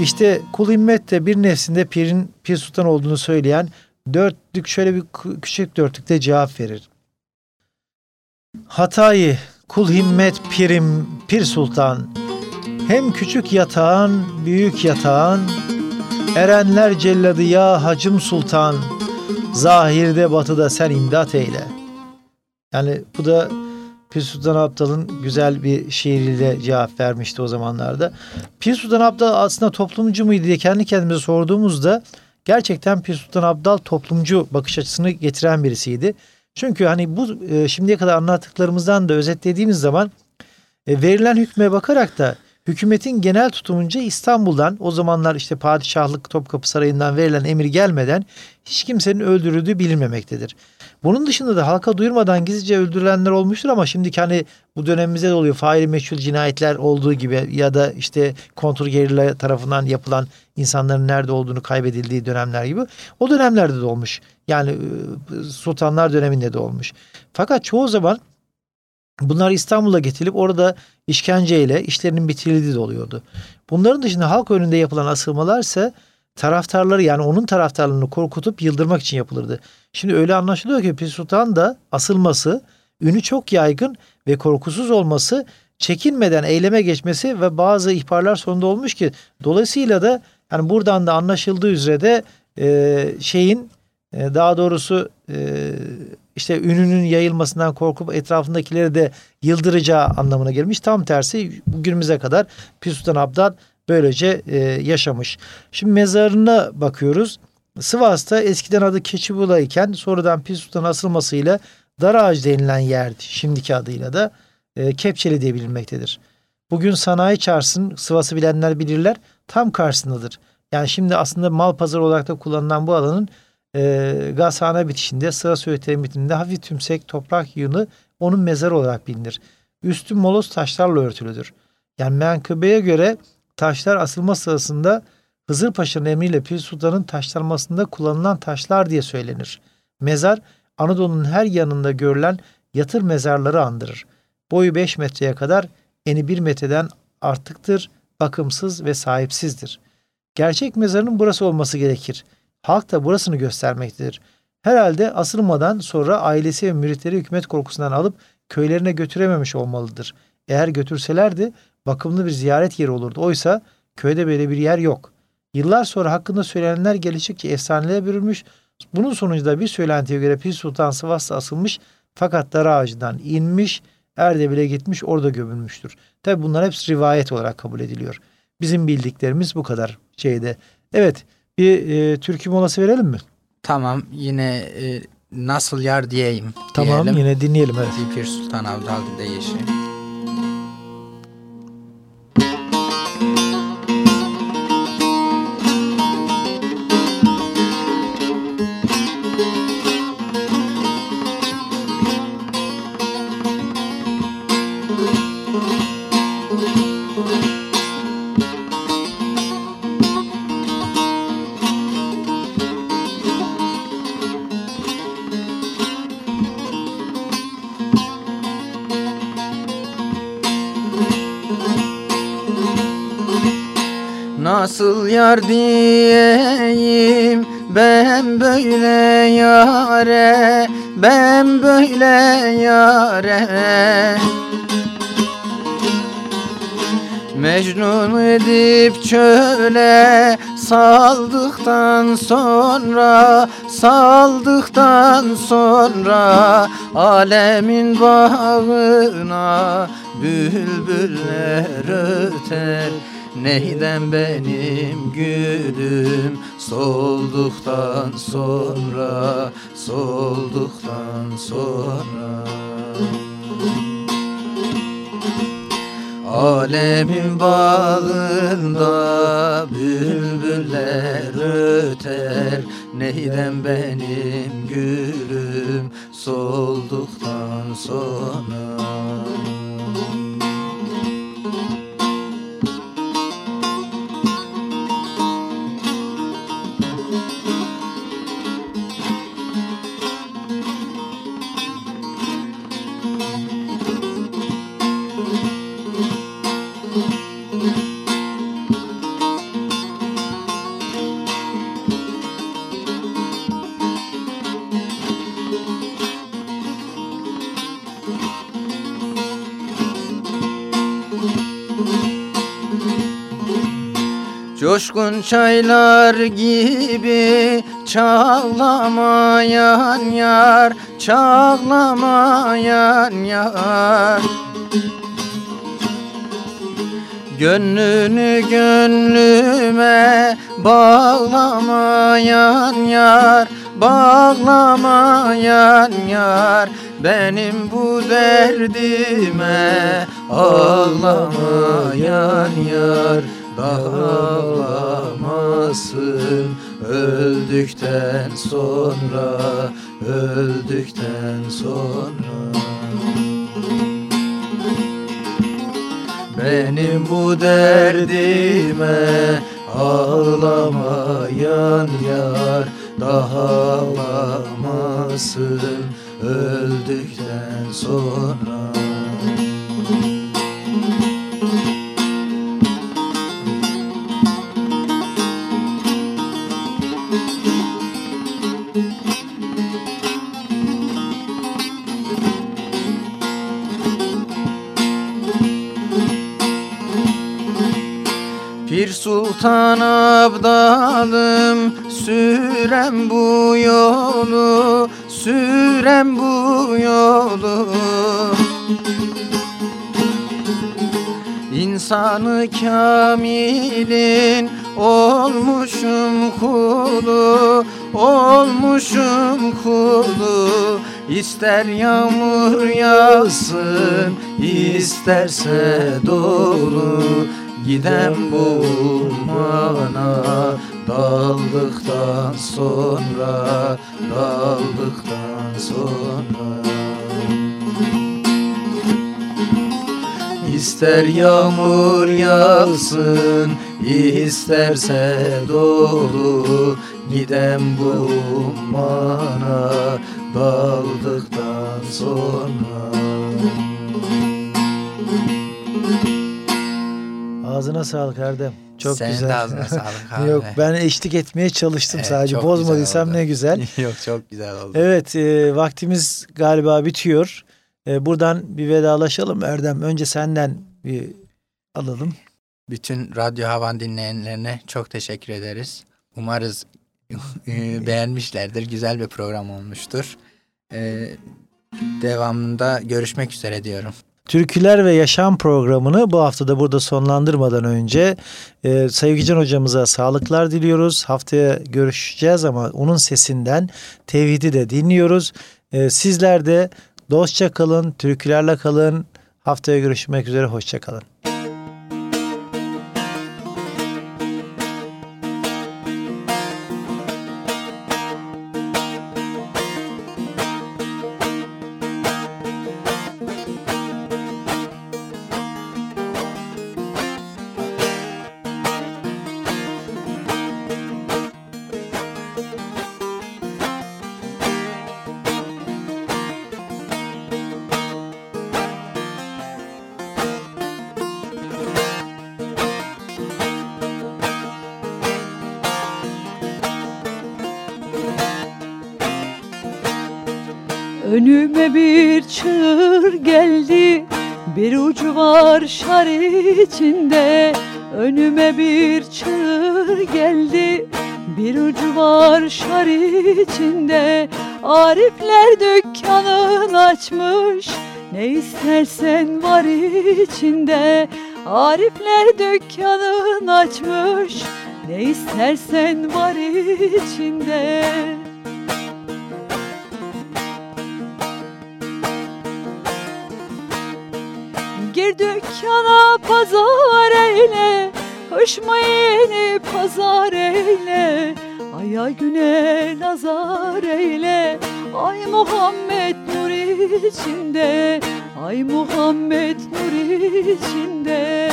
[SPEAKER 1] İşte kul himmet de bir nefsinde pirin pir sultan olduğunu söyleyen dörtlük şöyle bir küçük dörtlükte cevap verir. Hatayı kul himmet pirim pir sultan hem küçük yatağın büyük yatağın erenler celladı ya hacım sultan zahirde batıda sen imdat eyle. Yani bu da Pir Sultan Abdal'ın güzel bir şiiriyle cevap vermişti o zamanlarda. Pir Sultan Abdal aslında toplumcu muydu diye kendi kendimize sorduğumuzda gerçekten Pir Sultan Abdal toplumcu bakış açısını getiren birisiydi. Çünkü hani bu e, şimdiye kadar anlattıklarımızdan da özetlediğimiz zaman e, verilen hükme bakarak da hükümetin genel tutumunca İstanbul'dan o zamanlar işte padişahlık Topkapı Sarayı'ndan verilen emir gelmeden hiç kimsenin öldürüldüğü bilinmemektedir. Bunun dışında da halka duyurmadan gizlice öldürülenler olmuştur ama şimdiki hani bu dönemimizde de oluyor. Faili meçhul cinayetler olduğu gibi ya da işte kontrgerilla tarafından yapılan insanların nerede olduğunu kaybedildiği dönemler gibi. O dönemlerde de olmuş. Yani ıı, sultanlar döneminde de olmuş. Fakat çoğu zaman bunlar İstanbul'a getirilip orada işkenceyle işlerinin bitirildiği de oluyordu. Bunların dışında halk önünde yapılan asılmalar ise taraftarları yani onun taraftarlarını korkutup yıldırmak için yapılırdı. Şimdi öyle anlaşılıyor ki Pir Sultan da asılması, ünü çok yaygın ve korkusuz olması, çekinmeden eyleme geçmesi ve bazı ihbarlar sonunda olmuş ki dolayısıyla da yani buradan da anlaşıldığı üzere de e, şeyin e, daha doğrusu e, işte ününün yayılmasından korkup etrafındakileri de yıldıracağı anlamına gelmiş. Tam tersi bugünümüze kadar Pir Sultan Abdal böylece e, yaşamış. Şimdi mezarına bakıyoruz. Sivas'ta eskiden adı Keçibula iken sonradan Pir Sultan asılmasıyla Dar Ağacı denilen yerdi. Şimdiki adıyla da e, Kepçeli diye bilinmektedir. Bugün sanayi çarşısının Sivas'ı bilenler bilirler tam karşısındadır. Yani şimdi aslında mal pazarı olarak da kullanılan bu alanın e, gazhane bitişinde sıra söğütlerin bitiminde hafif tümsek toprak yığını onun mezarı olarak bilinir. Üstü moloz taşlarla örtülüdür. Yani menkıbeye göre taşlar asılma sırasında Hızır Paşa'nın emriyle Pir Sultan'ın taşlanmasında kullanılan taşlar diye söylenir. Mezar Anadolu'nun her yanında görülen yatır mezarları andırır. Boyu 5 metreye kadar eni 1 metreden artıktır, bakımsız ve sahipsizdir. Gerçek mezarın burası olması gerekir. Halk da burasını göstermektedir. Herhalde asılmadan sonra ailesi ve müritleri hükümet korkusundan alıp köylerine götürememiş olmalıdır. Eğer götürselerdi bakımlı bir ziyaret yeri olurdu. Oysa köyde böyle bir yer yok. Yıllar sonra hakkında söylenenler gelişik ki efsanelere bürünmüş. Bunun sonucunda bir söylentiye göre Pir Sultan Sivas'ta asılmış fakat dar ağacından inmiş, Erdebil'e gitmiş orada gömülmüştür. Tabi bunlar hepsi rivayet olarak kabul ediliyor. Bizim bildiklerimiz bu kadar şeyde. Evet bir e, türkü molası verelim mi?
[SPEAKER 2] Tamam yine e, nasıl yar diyeyim.
[SPEAKER 1] Tamam
[SPEAKER 2] diyelim.
[SPEAKER 1] yine dinleyelim. Evet.
[SPEAKER 2] Zipir Sultan Avdal Deyeşi. thank you Nasıl yar diyeyim? Ben böyle yare Ben böyle yare. Mecnun edip çöle saldıktan sonra saldıktan sonra alemin bağına bülbüller öter Neyden benim gülüm solduktan sonra solduktan sonra. Alemin bağında bülbüller öter Neyden benim gülüm solduktan sonra Coşkun çaylar gibi çağlamayan yar Çağlamayan yar. Gönlünü gönlüme bağlamayan yar Bağlamayan yar. Benim bu derdime ağlamayan yar dağlamasın öldükten sonra öldükten sonra. Benim bu derdime ağlamayan yar daha ağlamasın. Öldükten sonra Pir Sultan Abdalım sürem bu yolu sürem bu yolu. İnsanı kamilin olmuşum kulu olmuşum kulu. İster yağmur yağsın isterse dolu Gidem bulmana daldıktan sonra daldıktan sonra. İster yağmur yağsın isterse dolu Gidem bulmana daldıktan sonra
[SPEAKER 1] Ağzına sağlık Erdem. Çok
[SPEAKER 2] Senin
[SPEAKER 1] güzel.
[SPEAKER 2] de ağzına sağlık abi.
[SPEAKER 1] Yok ben eşlik etmeye çalıştım
[SPEAKER 2] Evet,
[SPEAKER 1] sadece. Bozmadıysam
[SPEAKER 2] güzel
[SPEAKER 1] ne güzel.
[SPEAKER 2] Yok çok güzel oldu.
[SPEAKER 1] Evet e, vaktimiz galiba bitiyor. E, buradan bir vedalaşalım Erdem. Önce senden bir alalım.
[SPEAKER 2] Bütün Radyo Havan dinleyenlerine çok teşekkür ederiz. Umarız e, beğenmişlerdir. Güzel bir program olmuştur. E, devamında görüşmek üzere diyorum.
[SPEAKER 1] Türküler ve Yaşam programını bu haftada burada sonlandırmadan önce e, Sevgican hocamıza sağlıklar diliyoruz. Haftaya görüşeceğiz ama onun sesinden tevhidi de dinliyoruz. E, sizler de dostça kalın, türkülerle kalın. Haftaya görüşmek üzere, hoşça kalın.
[SPEAKER 3] İçinde Önüme bir çığır geldi. Bir ucu var şar içinde Arifler dükkanın açmış. Ne istersen var içinde Arifler dükkanın açmış. Ne istersen var içinde dükkana pazar eyle mı yeni pazar eyle. Aya güne nazar eyle Ay Muhammed nur içinde Ay Muhammed nur içinde.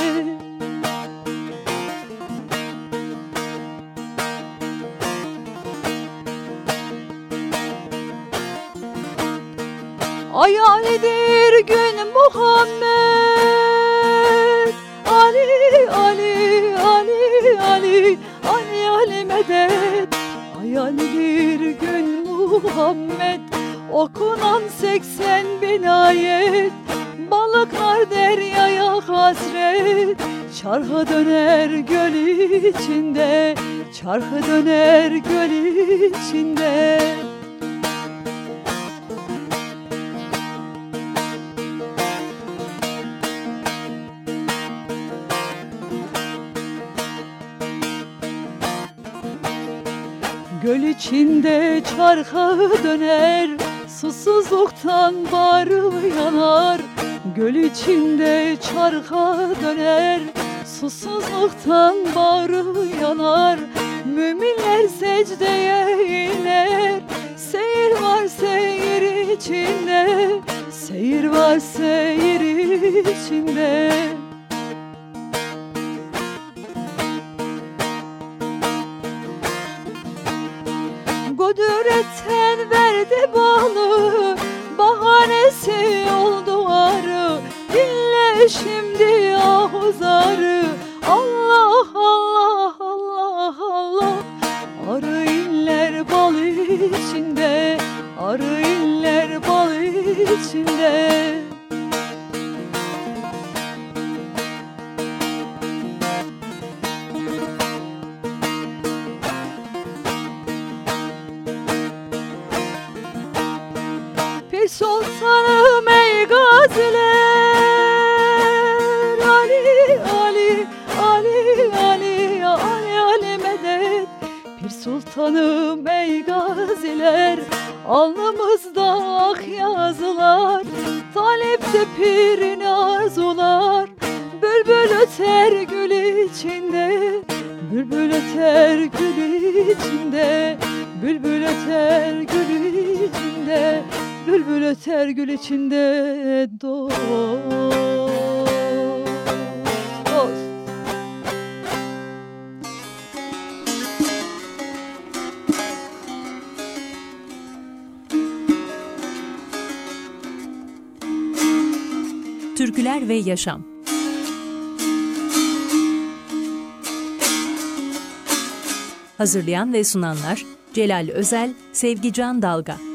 [SPEAKER 3] Hayalidir gün Muhammed. Ali Ali Ali Ali Ali Ali medet Hayalidir gün Muhammed. Okunan seksen bin ayet. Balıklar deryaya hasret. Çarkı döner göl içinde. Çarkı döner göl içinde içinde çarka döner Susuzluktan bağrım yanar. Göl içinde çarka döner Susuzluktan bağrım yanar. Müminler secdeye iner Seyir var seyir içinde. Seyir var seyir içinde
[SPEAKER 4] Hazırlayan ve sunanlar Celal Özel, Sevgi Can Dalga